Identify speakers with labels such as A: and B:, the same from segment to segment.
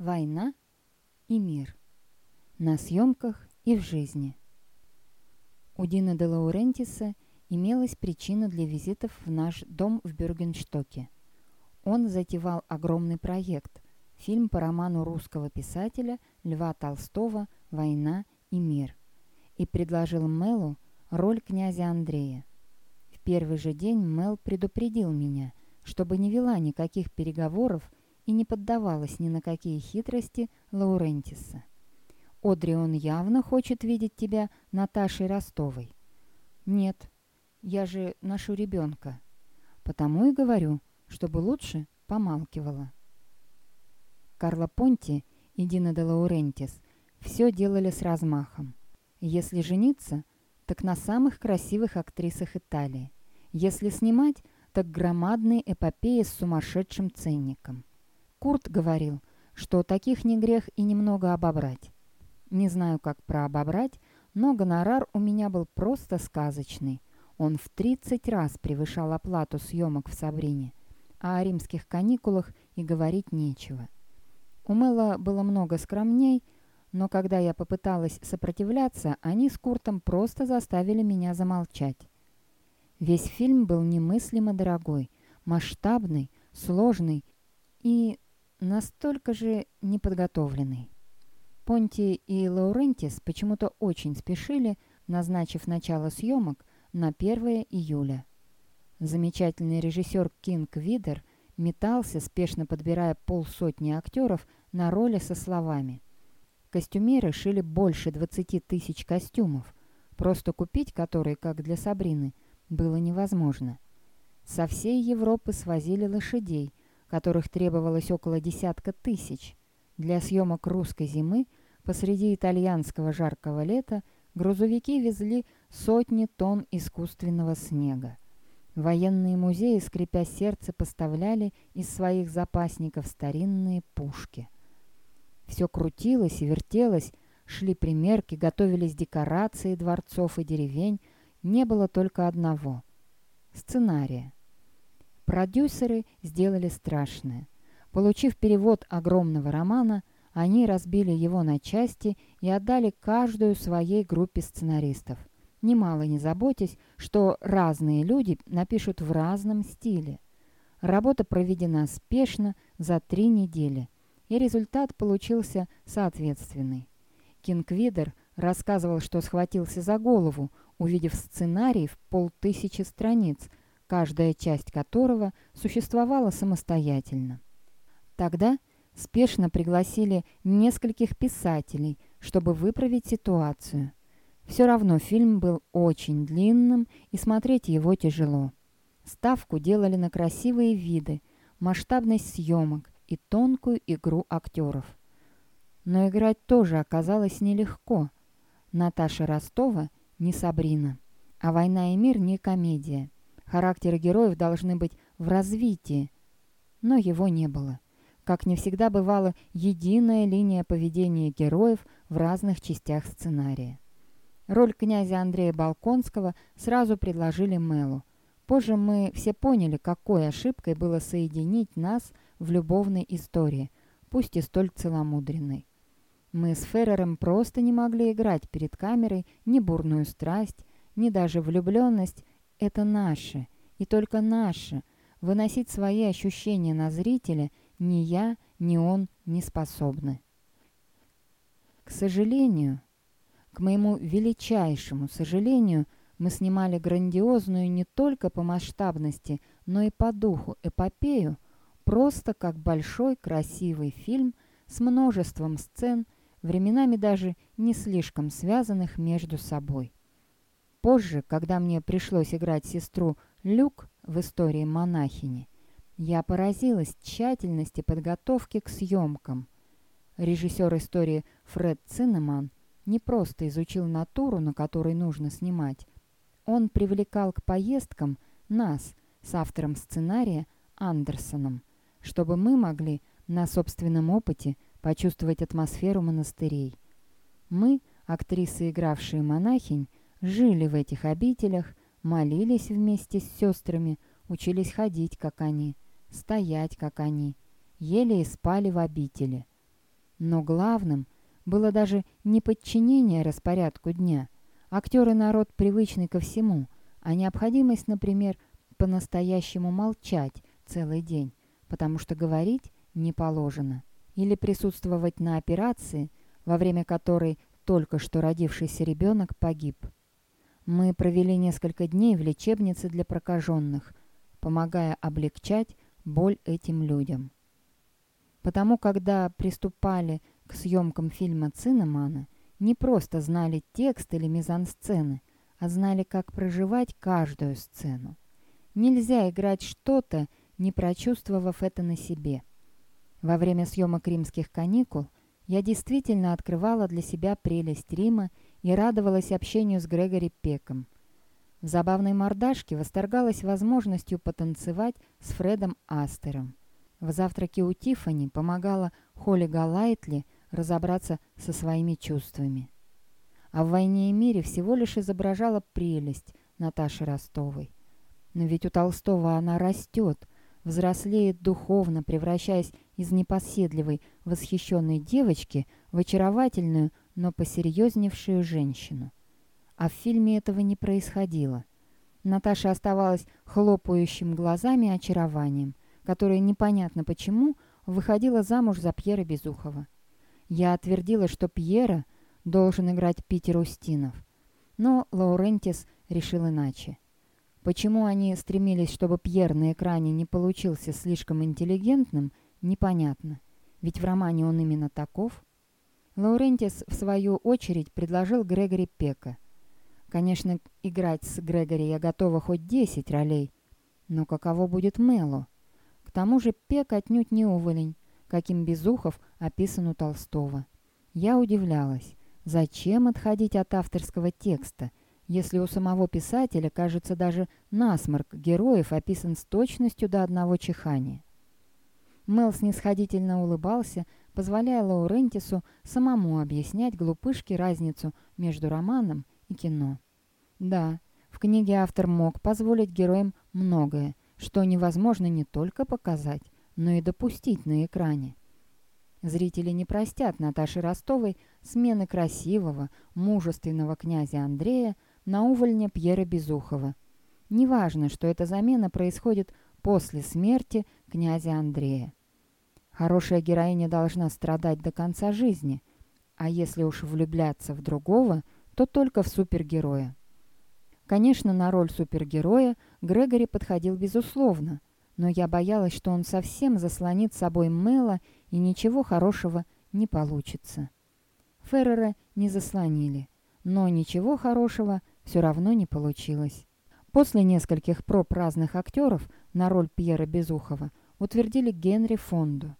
A: война и мир. На съемках и в жизни. У Дина де Лаурентиса имелась причина для визитов в наш дом в Бюргенштоке. Он затевал огромный проект – фильм по роману русского писателя Льва Толстого «Война и мир» и предложил Мелу роль князя Андрея. В первый же день Мел предупредил меня, чтобы не вела никаких переговоров и не поддавалась ни на какие хитрости Лаурентиса. «Одри, он явно хочет видеть тебя Наташей Ростовой». «Нет, я же ношу ребенка. Потому и говорю, чтобы лучше помалкивала». Карла Понти и Дина де Лаурентис все делали с размахом. Если жениться, так на самых красивых актрисах Италии. Если снимать, так громадные эпопеи с сумасшедшим ценником. Курт говорил, что таких не грех и немного обобрать. Не знаю, как про обобрать, но гонорар у меня был просто сказочный. Он в 30 раз превышал оплату съемок в Сабрине, а о римских каникулах и говорить нечего. У Мэла было много скромней, но когда я попыталась сопротивляться, они с Куртом просто заставили меня замолчать. Весь фильм был немыслимо дорогой, масштабный, сложный и настолько же неподготовленный. Понти и Лаурентис почему-то очень спешили, назначив начало съемок на 1 июля. Замечательный режиссер Кинг Видер метался, спешно подбирая полсотни актеров на роли со словами – Костюмеры шили больше 20 тысяч костюмов, просто купить которые, как для Сабрины, было невозможно. Со всей Европы свозили лошадей, которых требовалось около десятка тысяч. Для съемок русской зимы посреди итальянского жаркого лета грузовики везли сотни тонн искусственного снега. Военные музеи, скрипя сердце, поставляли из своих запасников старинные пушки – все крутилось и вертелось, шли примерки, готовились декорации дворцов и деревень. Не было только одного — сценария. Продюсеры сделали страшное. Получив перевод огромного романа, они разбили его на части и отдали каждую своей группе сценаристов, немало не заботясь, что разные люди напишут в разном стиле. Работа проведена спешно за три недели – и результат получился соответственный. Кингвидер рассказывал, что схватился за голову, увидев сценарий в полтысячи страниц, каждая часть которого существовала самостоятельно. Тогда спешно пригласили нескольких писателей, чтобы выправить ситуацию. Все равно фильм был очень длинным, и смотреть его тяжело. Ставку делали на красивые виды, масштабность съемок, и тонкую игру актеров. Но играть тоже оказалось нелегко. Наташа Ростова не Сабрина, а «Война и мир» не комедия. Характеры героев должны быть в развитии, но его не было. Как не всегда бывало, единая линия поведения героев в разных частях сценария. Роль князя Андрея Балконского сразу предложили Мелу. Позже мы все поняли, какой ошибкой было соединить нас в любовной истории, пусть и столь целомудренной. Мы с Феррером просто не могли играть перед камерой ни бурную страсть, ни даже влюбленность. Это наше, и только наше. Выносить свои ощущения на зрителя ни я, ни он не способны. К сожалению, к моему величайшему сожалению, мы снимали грандиозную не только по масштабности, но и по духу эпопею, Просто как большой красивый фильм с множеством сцен, временами даже не слишком связанных между собой. Позже, когда мне пришлось играть сестру Люк в истории монахини, я поразилась тщательности подготовки к съемкам. Режиссер истории Фред Циннеман не просто изучил натуру, на которой нужно снимать. Он привлекал к поездкам нас с автором сценария Андерсоном – чтобы мы могли на собственном опыте почувствовать атмосферу монастырей. Мы, актрисы, игравшие монахинь, жили в этих обителях, молились вместе с сестрами, учились ходить, как они, стоять, как они, ели и спали в обители. Но главным было даже не подчинение распорядку дня. Актеры народ привычный ко всему, а необходимость, например, по-настоящему молчать целый день, потому что говорить не положено. Или присутствовать на операции, во время которой только что родившийся ребенок погиб. Мы провели несколько дней в лечебнице для прокаженных, помогая облегчать боль этим людям. Потому, когда приступали к съемкам фильма Цинемана, не просто знали текст или мизансцены, а знали, как проживать каждую сцену. Нельзя играть что-то, не прочувствовав это на себе. Во время съемок «Римских каникул» я действительно открывала для себя прелесть Рима и радовалась общению с Грегори Пеком. В забавной мордашке восторгалась возможностью потанцевать с Фредом Астером. В завтраке у Тиффани помогала Холли Галайтли разобраться со своими чувствами. А в «Войне и мире» всего лишь изображала прелесть Наташи Ростовой. Но ведь у Толстого она растет, взрослеет духовно, превращаясь из непоседливой, восхищенной девочки в очаровательную, но посерьезневшую женщину. А в фильме этого не происходило. Наташа оставалась хлопающим глазами очарованием, которое непонятно почему выходила замуж за Пьера Безухова. Я отвердила, что Пьера должен играть Питер Устинов. Но Лаурентис решил иначе. Почему они стремились, чтобы Пьер на экране не получился слишком интеллигентным, непонятно. Ведь в романе он именно таков. Лаурентис, в свою очередь, предложил Грегори Пека. Конечно, играть с Грегори я готова хоть 10 ролей. Но каково будет Мело? К тому же Пек отнюдь не уволень, каким Безухов описан у Толстого. Я удивлялась, зачем отходить от авторского текста – если у самого писателя, кажется, даже насморк героев описан с точностью до одного чихания. Мел снисходительно улыбался, позволяя Лаурентису самому объяснять глупышке разницу между романом и кино. Да, в книге автор мог позволить героям многое, что невозможно не только показать, но и допустить на экране. Зрители не простят Наташи Ростовой смены красивого, мужественного князя Андрея на увольня Пьера Безухова. Неважно, что эта замена происходит после смерти князя Андрея. Хорошая героиня должна страдать до конца жизни, а если уж влюбляться в другого, то только в супергероя. Конечно, на роль супергероя Грегори подходил безусловно, но я боялась, что он совсем заслонит собой Мэла и ничего хорошего не получится. Феррера не заслонили, но ничего хорошего все равно не получилось. После нескольких проб разных актеров на роль Пьера Безухова утвердили Генри Фонду.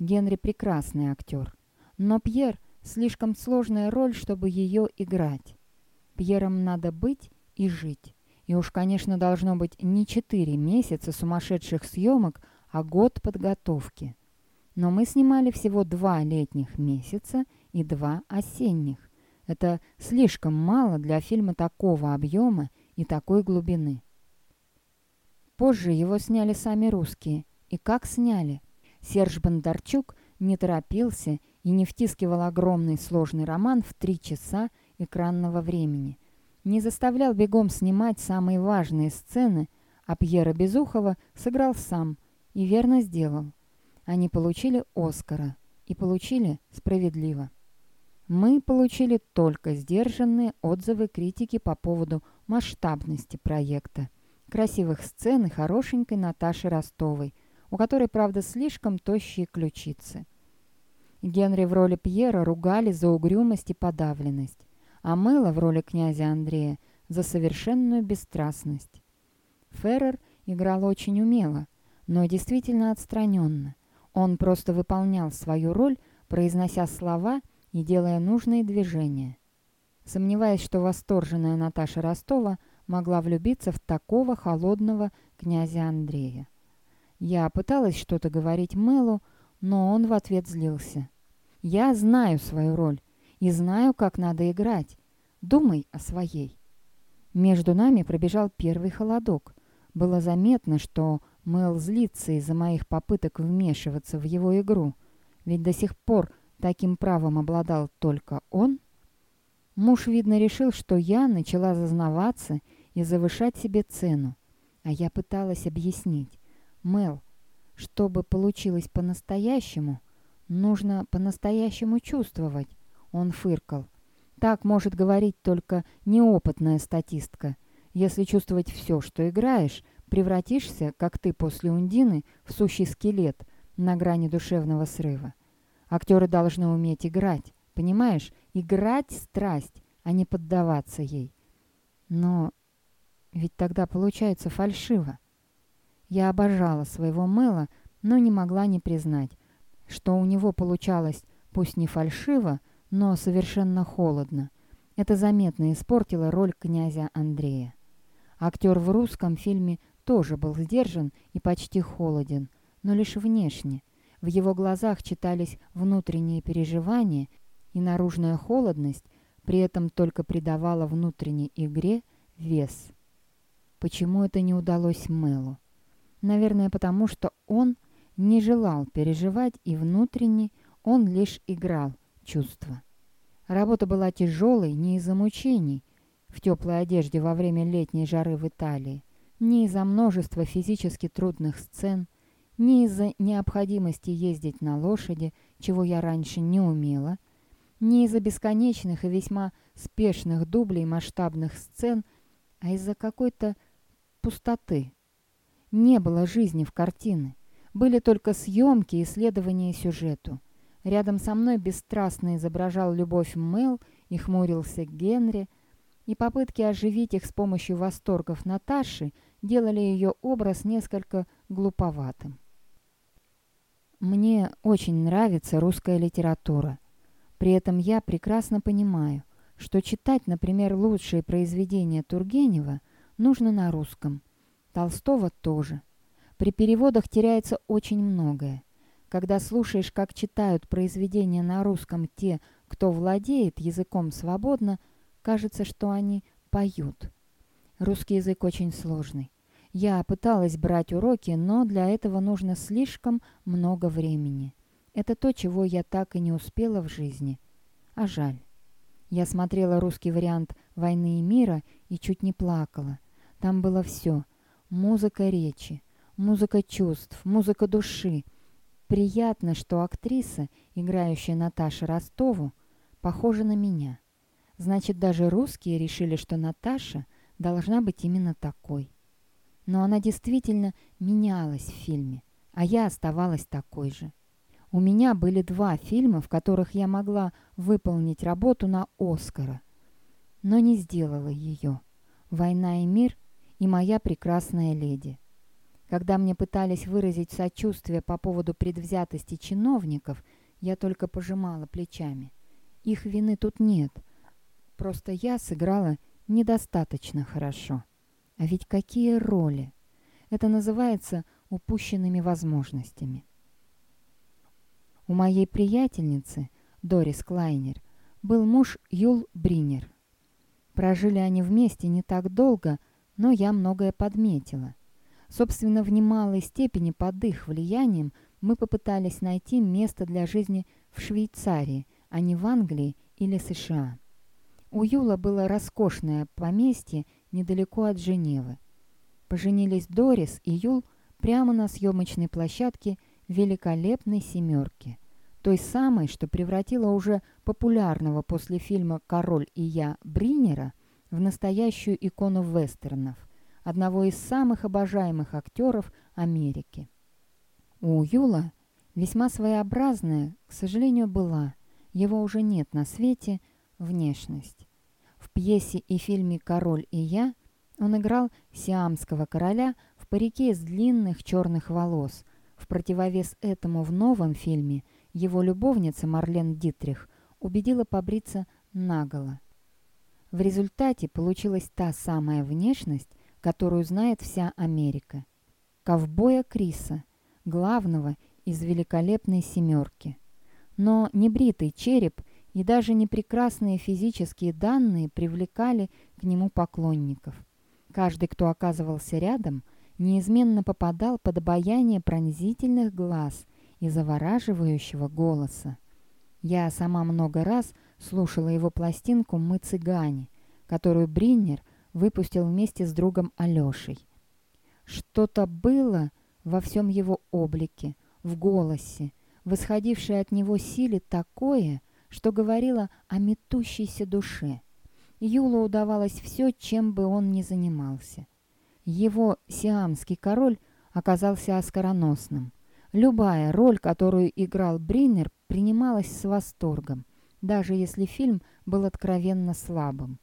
A: Генри прекрасный актер, но Пьер – слишком сложная роль, чтобы ее играть. Пьером надо быть и жить. И уж, конечно, должно быть не четыре месяца сумасшедших съемок, а год подготовки. Но мы снимали всего два летних месяца и два осенних. Это слишком мало для фильма такого объема и такой глубины. Позже его сняли сами русские. И как сняли? Серж Бондарчук не торопился и не втискивал огромный сложный роман в три часа экранного времени. Не заставлял бегом снимать самые важные сцены, а Пьера Безухова сыграл сам и верно сделал. Они получили Оскара и получили справедливо. Мы получили только сдержанные отзывы критики по поводу масштабности проекта, красивых сцен и хорошенькой Наташи Ростовой, у которой, правда, слишком тощие ключицы. Генри в роли Пьера ругали за угрюмость и подавленность, а Мэла в роли князя Андрея за совершенную бесстрастность. Феррер играл очень умело, но действительно отстраненно. Он просто выполнял свою роль, произнося слова и делая нужные движения. Сомневаясь, что восторженная Наташа Ростова могла влюбиться в такого холодного князя Андрея. Я пыталась что-то говорить Мэлу, но он в ответ злился. «Я знаю свою роль и знаю, как надо играть. Думай о своей». Между нами пробежал первый холодок. Было заметно, что Мэл злится из-за моих попыток вмешиваться в его игру, ведь до сих пор таким правом обладал только он, муж, видно, решил, что я начала зазнаваться и завышать себе цену, а я пыталась объяснить. Мел, чтобы получилось по-настоящему, нужно по-настоящему чувствовать, он фыркал. Так может говорить только неопытная статистка. Если чувствовать все, что играешь, превратишься, как ты после Ундины, в сущий скелет на грани душевного срыва. Актеры должны уметь играть, понимаешь? Играть страсть, а не поддаваться ей. Но ведь тогда получается фальшиво. Я обожала своего Мэла, но не могла не признать, что у него получалось пусть не фальшиво, но совершенно холодно. Это заметно испортило роль князя Андрея. Актер в русском фильме тоже был сдержан и почти холоден, но лишь внешне. В его глазах читались внутренние переживания, и наружная холодность при этом только придавала внутренней игре вес. Почему это не удалось Мэлу? Наверное, потому что он не желал переживать, и внутренне он лишь играл чувства. Работа была тяжелой не из-за мучений в теплой одежде во время летней жары в Италии, не из-за множества физически трудных сцен, не из-за необходимости ездить на лошади, чего я раньше не умела, не из-за бесконечных и весьма спешных дублей масштабных сцен, а из-за какой-то пустоты. Не было жизни в картины. Были только съемки и исследования сюжету. Рядом со мной бесстрастно изображал любовь Мэл и хмурился Генри, и попытки оживить их с помощью восторгов Наташи делали ее образ несколько глуповатым. Мне очень нравится русская литература. При этом я прекрасно понимаю, что читать, например, лучшие произведения Тургенева нужно на русском. Толстого тоже. При переводах теряется очень многое. Когда слушаешь, как читают произведения на русском те, кто владеет языком свободно, кажется, что они поют. Русский язык очень сложный. Я пыталась брать уроки, но для этого нужно слишком много времени. Это то, чего я так и не успела в жизни. А жаль. Я смотрела русский вариант «Войны и мира» и чуть не плакала. Там было все. Музыка речи, музыка чувств, музыка души. Приятно, что актриса, играющая Наташу Ростову, похожа на меня. Значит, даже русские решили, что Наташа должна быть именно такой. Но она действительно менялась в фильме, а я оставалась такой же. У меня были два фильма, в которых я могла выполнить работу на Оскара, но не сделала ее. «Война и мир» и «Моя прекрасная леди». Когда мне пытались выразить сочувствие по поводу предвзятости чиновников, я только пожимала плечами. Их вины тут нет. Просто я сыграла недостаточно хорошо. А ведь какие роли! Это называется упущенными возможностями. У моей приятельницы, Дорис Клайнер, был муж Юл Бринер. Прожили они вместе не так долго, но я многое подметила. Собственно, в немалой степени под их влиянием мы попытались найти место для жизни в Швейцарии, а не в Англии или США. У Юла было роскошное поместье недалеко от Женевы. Поженились Дорис и Юл прямо на съемочной площадке великолепной «семерки», той самой, что превратила уже популярного после фильма «Король и я» Бринера в настоящую икону вестернов, одного из самых обожаемых актеров Америки. У Юла весьма своеобразная, к сожалению, была, его уже нет на свете, внешность. В пьесе и фильме «Король и я» он играл сиамского короля в парике из длинных черных волос. В противовес этому в новом фильме его любовница Марлен Дитрих убедила побриться наголо. В результате получилась та самая внешность, которую знает вся Америка. Ковбоя Криса, главного из великолепной «семерки». Но небритый череп и даже непрекрасные физические данные привлекали к нему поклонников. Каждый, кто оказывался рядом, неизменно попадал под обаяние пронзительных глаз и завораживающего голоса. Я сама много раз слушала его пластинку «Мы цыгане», которую Бриннер выпустил вместе с другом Алешей. Что-то было во всем его облике, в голосе, восходившее от него силе такое, что говорило о метущейся душе. Юлу удавалось все, чем бы он ни занимался. Его сиамский король оказался оскароносным. Любая роль, которую играл Бриннер, принималась с восторгом, даже если фильм был откровенно слабым.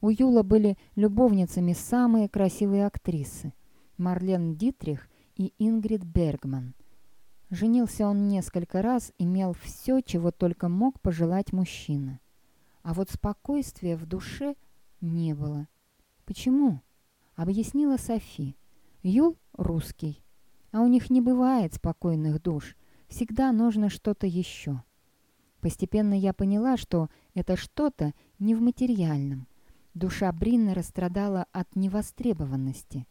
A: У Юла были любовницами самые красивые актрисы – Марлен Дитрих и Ингрид Бергман. Женился он несколько раз, имел все, чего только мог пожелать мужчина. А вот спокойствия в душе не было. Почему? Объяснила Софи. Юл русский, а у них не бывает спокойных душ. Всегда нужно что-то еще. Постепенно я поняла, что это что-то не в материальном. Душа Бриннера страдала от невостребованности.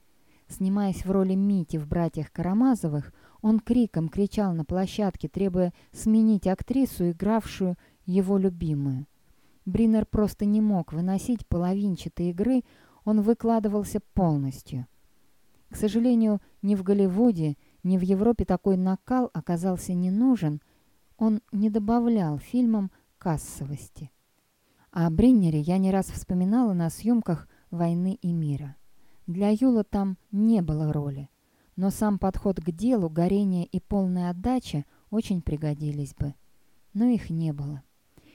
A: Снимаясь в роли Мити в «Братьях Карамазовых», он криком кричал на площадке, требуя сменить актрису, игравшую его любимую. Бриннер просто не мог выносить половинчатой игры, он выкладывался полностью. К сожалению, ни в Голливуде, ни в Европе такой накал оказался не нужен, он не добавлял фильмам кассовости. О Бриннере я не раз вспоминала на съемках «Войны и мира». Для Юла там не было роли, но сам подход к делу, горение и полная отдача очень пригодились бы. Но их не было.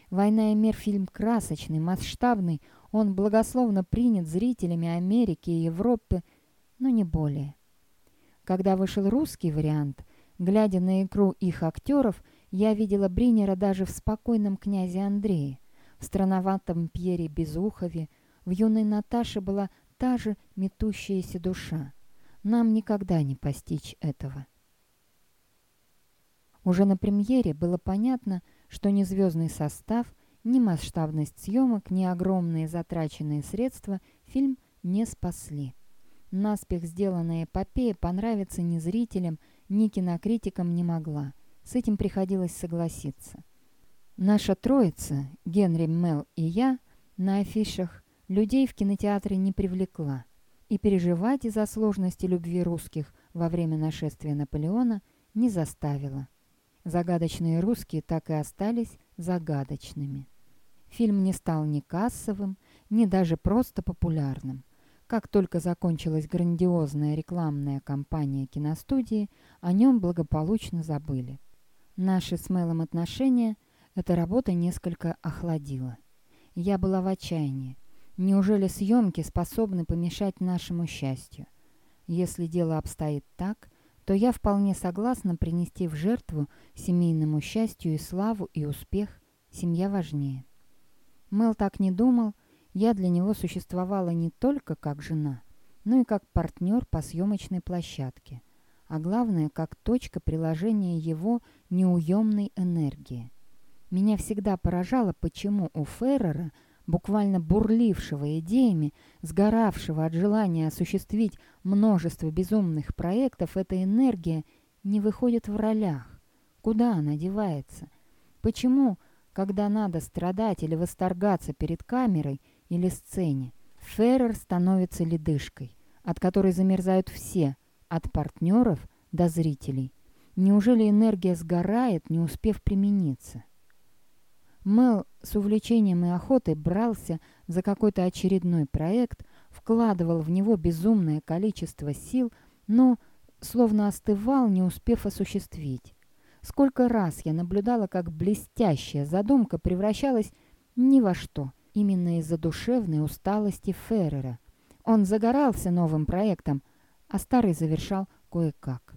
A: «Война и мир» фильм красочный, масштабный, он благословно принят зрителями Америки и Европы, но не более. Когда вышел русский вариант, глядя на игру их актеров, я видела Бринера даже в «Спокойном князе Андрее», в странноватом Пьере Безухове, в юной Наташе была та же метущаяся душа. Нам никогда не постичь этого. Уже на премьере было понятно, что ни звездный состав, ни масштабность съемок, ни огромные затраченные средства фильм не спасли. Наспех сделанная эпопея понравиться ни зрителям, ни кинокритикам не могла. С этим приходилось согласиться. Наша троица, Генри, Мел и я, на афишах людей в кинотеатре не привлекла. И переживать из-за сложности любви русских во время нашествия Наполеона не заставила. Загадочные русские так и остались загадочными. Фильм не стал ни кассовым, ни даже просто популярным. Как только закончилась грандиозная рекламная кампания киностудии, о нем благополучно забыли. Наши с Мелом отношения эта работа несколько охладила. Я была в отчаянии. Неужели съемки способны помешать нашему счастью? Если дело обстоит так, то я вполне согласна принести в жертву семейному счастью и славу, и успех. Семья важнее. Мэл так не думал, я для него существовала не только как жена, но и как партнер по съемочной площадке, а главное, как точка приложения его неуемной энергии. Меня всегда поражало, почему у Феррера – буквально бурлившего идеями, сгоравшего от желания осуществить множество безумных проектов, эта энергия не выходит в ролях. Куда она девается? Почему, когда надо страдать или восторгаться перед камерой или сцене, Феррер становится ледышкой, от которой замерзают все, от партнеров до зрителей? Неужели энергия сгорает, не успев примениться? Мел с увлечением и охотой брался за какой-то очередной проект, вкладывал в него безумное количество сил, но словно остывал, не успев осуществить. Сколько раз я наблюдала, как блестящая задумка превращалась ни во что, именно из-за душевной усталости Феррера. Он загорался новым проектом, а старый завершал кое-как.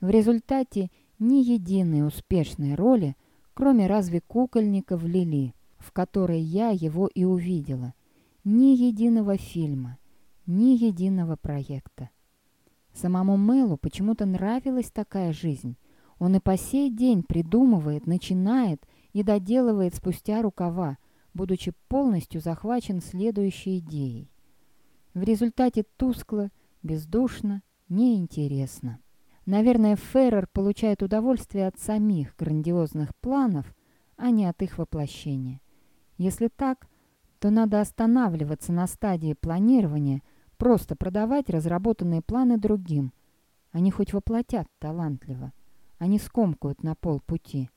A: В результате ни единой успешной роли – кроме разве кукольника в Лили, в которой я его и увидела. Ни единого фильма, ни единого проекта. Самому Мэлу почему-то нравилась такая жизнь. Он и по сей день придумывает, начинает и доделывает спустя рукава, будучи полностью захвачен следующей идеей. В результате тускло, бездушно, неинтересно. Наверное, Феррер получает удовольствие от самих грандиозных планов, а не от их воплощения. Если так, то надо останавливаться на стадии планирования, просто продавать разработанные планы другим. Они хоть воплотят талантливо, они скомкают на полпути.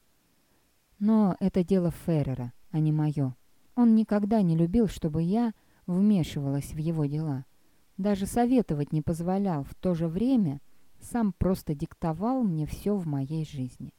A: Но это дело Феррера, а не мое. Он никогда не любил, чтобы я вмешивалась в его дела. Даже советовать не позволял, в то же время сам просто диктовал мне все в моей жизни.